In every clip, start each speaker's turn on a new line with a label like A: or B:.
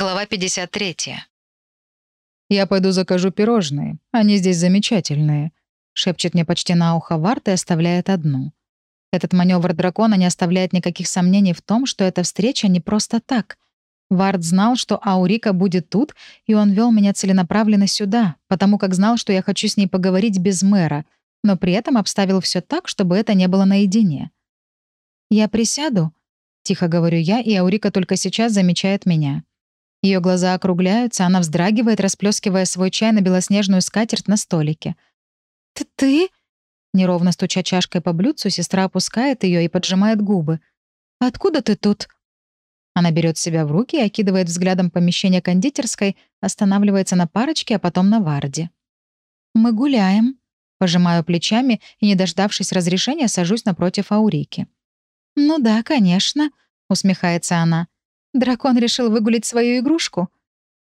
A: Глава 53.
B: «Я пойду закажу пирожные. Они здесь замечательные», — шепчет мне почти на ухо Варт и оставляет одну. Этот маневр дракона не оставляет никаких сомнений в том, что эта встреча не просто так. Вард знал, что Аурика будет тут, и он вел меня целенаправленно сюда, потому как знал, что я хочу с ней поговорить без мэра, но при этом обставил все так, чтобы это не было наедине. «Я присяду», — тихо говорю я, и Аурика только сейчас замечает меня. Ее глаза округляются, она вздрагивает, расплескивая свой чай на белоснежную скатерть на столике. «Ты? ты?» Неровно стуча чашкой по блюдцу, сестра опускает ее и поджимает губы. «Откуда ты тут?» Она берет себя в руки и окидывает взглядом помещение кондитерской, останавливается на парочке, а потом на Варде. «Мы гуляем», — пожимаю плечами и, не дождавшись разрешения, сажусь напротив Аурики. «Ну да, конечно», — усмехается она. Дракон решил выгулить свою игрушку.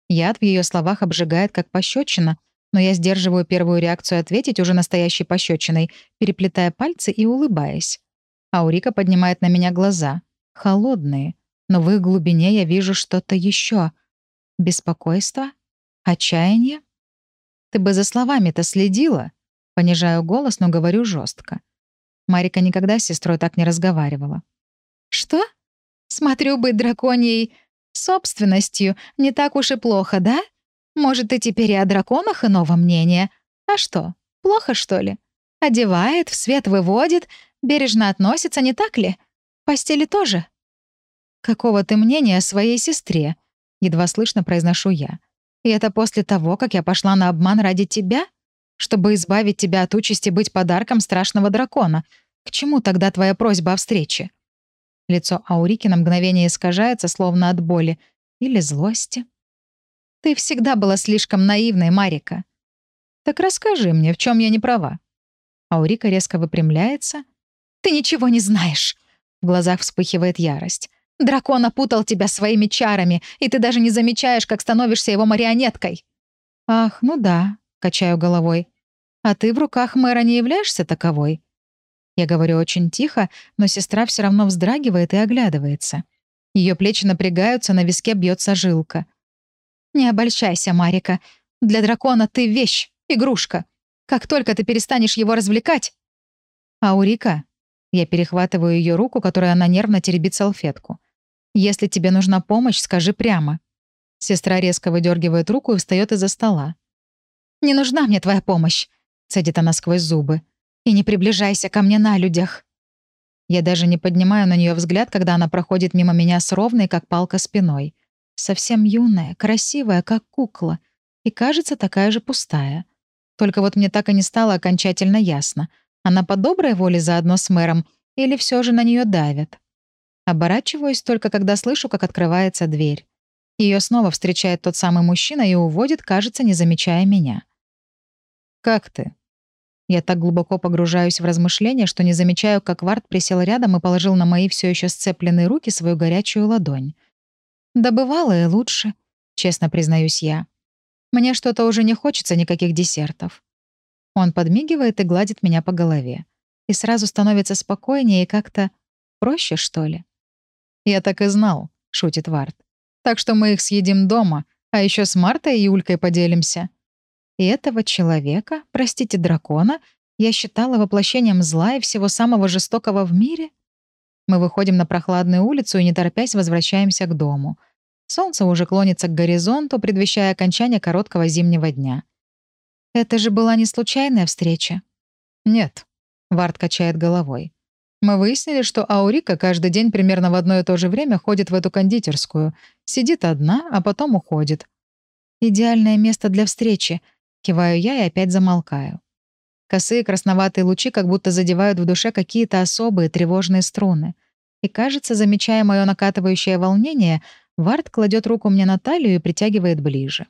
B: Яд в ее словах обжигает, как пощечина, но я сдерживаю первую реакцию ответить уже настоящей пощечиной, переплетая пальцы и улыбаясь. Аурика поднимает на меня глаза. Холодные. Но в их глубине я вижу что-то еще. Беспокойство? Отчаяние? Ты бы за словами-то следила. Понижаю голос, но говорю жестко. Марика никогда с сестрой так не разговаривала. «Что?» Смотрю, быть драконьей собственностью не так уж и плохо, да? Может, ты теперь и о драконах иного мнения? А что, плохо, что ли? Одевает, в свет выводит, бережно относится, не так ли? Постели тоже? Какого ты мнения о своей сестре? Едва слышно произношу я. И это после того, как я пошла на обман ради тебя? Чтобы избавить тебя от участи быть подарком страшного дракона. К чему тогда твоя просьба о встрече? Лицо Аурики на мгновение искажается, словно от боли. Или злости. «Ты всегда была слишком наивной, Марика». «Так расскажи мне, в чем я не права?» Аурика резко выпрямляется. «Ты ничего не знаешь!» В глазах вспыхивает ярость. «Дракон опутал тебя своими чарами, и ты даже не замечаешь, как становишься его марионеткой». «Ах, ну да», — качаю головой. «А ты в руках мэра не являешься таковой?» Я говорю очень тихо, но сестра все равно вздрагивает и оглядывается. Ее плечи напрягаются, на виске бьется жилка. «Не обольщайся, Марика. Для дракона ты вещь, игрушка. Как только ты перестанешь его развлекать...» «Аурика...» Я перехватываю ее руку, которой она нервно теребит салфетку. «Если тебе нужна помощь, скажи прямо». Сестра резко выдергивает руку и встает из-за стола. «Не нужна мне твоя помощь», — цедит она сквозь зубы и не приближайся ко мне на людях». Я даже не поднимаю на нее взгляд, когда она проходит мимо меня с ровной, как палка, спиной. Совсем юная, красивая, как кукла. И кажется, такая же пустая. Только вот мне так и не стало окончательно ясно. Она по доброй воле заодно с мэром или все же на нее давят. Оборачиваюсь только когда слышу, как открывается дверь. Ее снова встречает тот самый мужчина и уводит, кажется, не замечая меня. «Как ты?» Я так глубоко погружаюсь в размышления, что не замечаю, как Вард присел рядом и положил на мои все еще сцепленные руки свою горячую ладонь. «Да и лучше», — честно признаюсь я. «Мне что-то уже не хочется никаких десертов». Он подмигивает и гладит меня по голове. И сразу становится спокойнее и как-то проще, что ли. «Я так и знал», — шутит Вард. «Так что мы их съедим дома, а еще с Мартой и Юлькой поделимся». И этого человека, простите, дракона, я считала воплощением зла и всего самого жестокого в мире? Мы выходим на прохладную улицу и, не торопясь, возвращаемся к дому. Солнце уже клонится к горизонту, предвещая окончание короткого зимнего дня. Это же была не случайная встреча. Нет, Вард качает головой. Мы выяснили, что Аурика каждый день примерно в одно и то же время ходит в эту кондитерскую, сидит одна, а потом уходит. Идеальное место для встречи — Киваю я и опять замолкаю. Косые красноватые лучи как будто задевают в душе какие-то особые тревожные струны. И, кажется, замечая мое накатывающее волнение, Вард кладет руку мне на талию и притягивает ближе.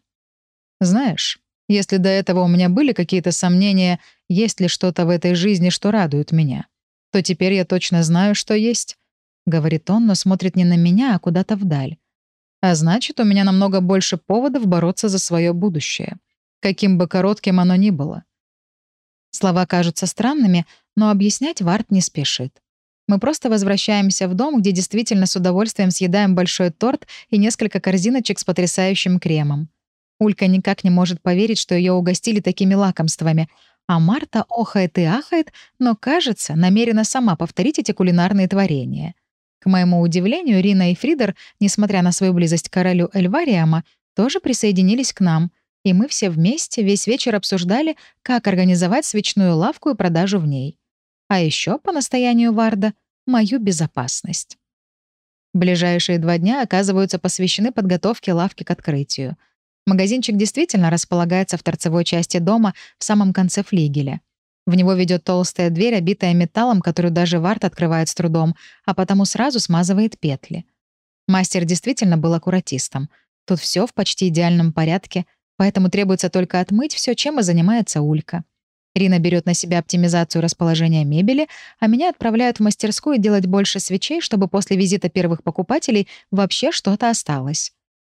B: «Знаешь, если до этого у меня были какие-то сомнения, есть ли что-то в этой жизни, что радует меня, то теперь я точно знаю, что есть», — говорит он, но смотрит не на меня, а куда-то вдаль. «А значит, у меня намного больше поводов бороться за свое будущее каким бы коротким оно ни было. Слова кажутся странными, но объяснять Варт не спешит. Мы просто возвращаемся в дом, где действительно с удовольствием съедаем большой торт и несколько корзиночек с потрясающим кремом. Улька никак не может поверить, что ее угостили такими лакомствами, а Марта охает и ахает, но, кажется, намерена сама повторить эти кулинарные творения. К моему удивлению, Рина и Фридер, несмотря на свою близость к королю Эльвариама, тоже присоединились к нам, и мы все вместе весь вечер обсуждали, как организовать свечную лавку и продажу в ней. А еще, по настоянию Варда, мою безопасность. Ближайшие два дня оказываются посвящены подготовке лавки к открытию. Магазинчик действительно располагается в торцевой части дома в самом конце флигеля. В него ведет толстая дверь, обитая металлом, которую даже Вард открывает с трудом, а потому сразу смазывает петли. Мастер действительно был аккуратистом. Тут все в почти идеальном порядке, поэтому требуется только отмыть все, чем и занимается Улька. Рина берет на себя оптимизацию расположения мебели, а меня отправляют в мастерскую делать больше свечей, чтобы после визита первых покупателей вообще что-то осталось.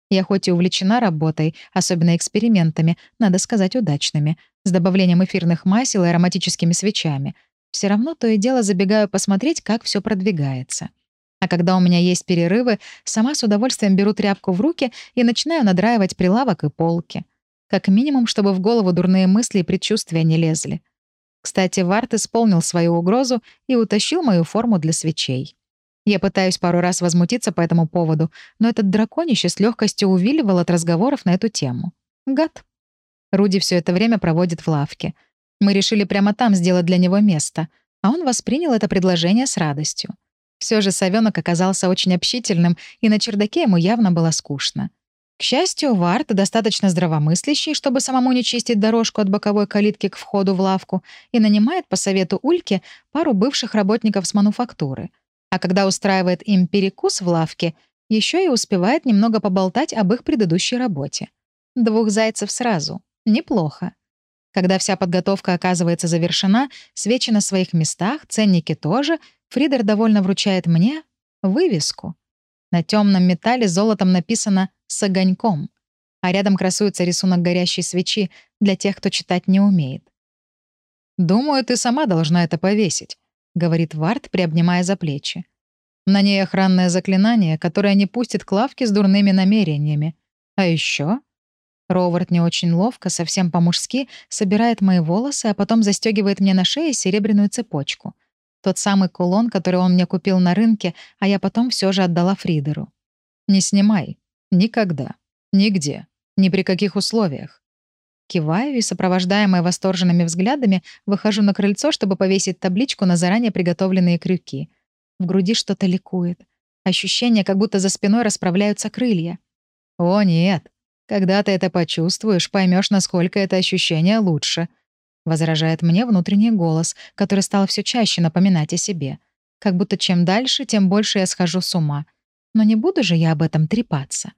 B: Я хоть и увлечена работой, особенно экспериментами, надо сказать, удачными, с добавлением эфирных масел и ароматическими свечами, все равно то и дело забегаю посмотреть, как все продвигается. А когда у меня есть перерывы, сама с удовольствием беру тряпку в руки и начинаю надраивать прилавок и полки. Как минимум, чтобы в голову дурные мысли и предчувствия не лезли. Кстати, Варт исполнил свою угрозу и утащил мою форму для свечей. Я пытаюсь пару раз возмутиться по этому поводу, но этот драконище с легкостью увиливал от разговоров на эту тему. Гад. Руди все это время проводит в лавке. Мы решили прямо там сделать для него место, а он воспринял это предложение с радостью. Все же совенок оказался очень общительным, и на чердаке ему явно было скучно. К счастью, Варт достаточно здравомыслящий, чтобы самому не чистить дорожку от боковой калитки к входу в лавку, и нанимает по совету Ульки пару бывших работников с мануфактуры — а когда устраивает им перекус в лавке, еще и успевает немного поболтать об их предыдущей работе. Двух зайцев сразу. Неплохо. Когда вся подготовка оказывается завершена, свечи на своих местах, ценники тоже, Фридер довольно вручает мне вывеску. На темном металле золотом написано «с огоньком», а рядом красуется рисунок горящей свечи для тех, кто читать не умеет. «Думаю, ты сама должна это повесить», — говорит Вард, приобнимая за плечи. «На ней охранное заклинание, которое не пустит к лавке с дурными намерениями. А еще Ровард не очень ловко, совсем по-мужски, собирает мои волосы, а потом застегивает мне на шее серебряную цепочку. Тот самый кулон, который он мне купил на рынке, а я потом все же отдала Фридеру. «Не снимай. Никогда. Нигде. Ни при каких условиях. Киваю и, сопровождаемая восторженными взглядами, выхожу на крыльцо, чтобы повесить табличку на заранее приготовленные крюки. В груди что-то ликует. Ощущение, как будто за спиной расправляются крылья. «О, нет. Когда ты это почувствуешь, поймешь, насколько это ощущение лучше», — возражает мне внутренний голос, который стал все чаще напоминать о себе. Как будто чем дальше, тем больше я схожу с ума. Но не буду же я об этом трепаться.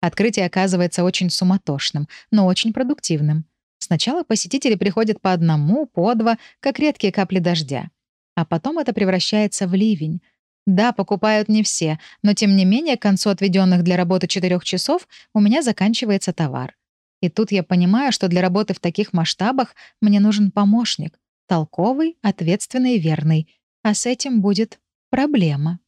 B: Открытие оказывается очень суматошным, но очень продуктивным. Сначала посетители приходят по одному, по два, как редкие капли дождя. А потом это превращается в ливень. Да, покупают не все, но тем не менее к концу отведенных для работы четырех часов у меня заканчивается товар. И тут я понимаю, что для работы в таких масштабах мне нужен помощник. Толковый, ответственный и верный. А с этим будет проблема.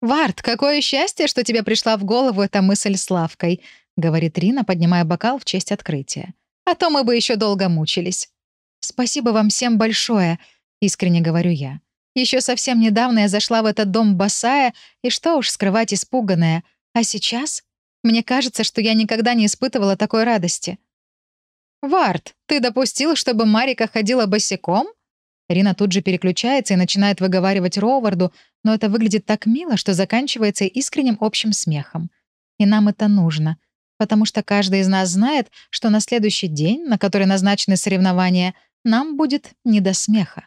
B: «Варт, какое счастье, что тебе пришла в голову эта мысль с лавкой», — говорит Рина, поднимая бокал в честь открытия. «А то мы бы еще долго мучились». «Спасибо вам всем большое», — искренне говорю я. Еще совсем недавно я зашла в этот дом босая, и что уж скрывать испуганная. А сейчас? Мне кажется, что я никогда не испытывала такой радости. «Варт, ты допустил, чтобы Марика ходила босиком?» Рина тут же переключается и начинает выговаривать Роварду, но это выглядит так мило, что заканчивается искренним общим смехом. И нам это нужно, потому что каждый из нас знает, что на следующий день, на который назначены соревнования, нам будет не до смеха.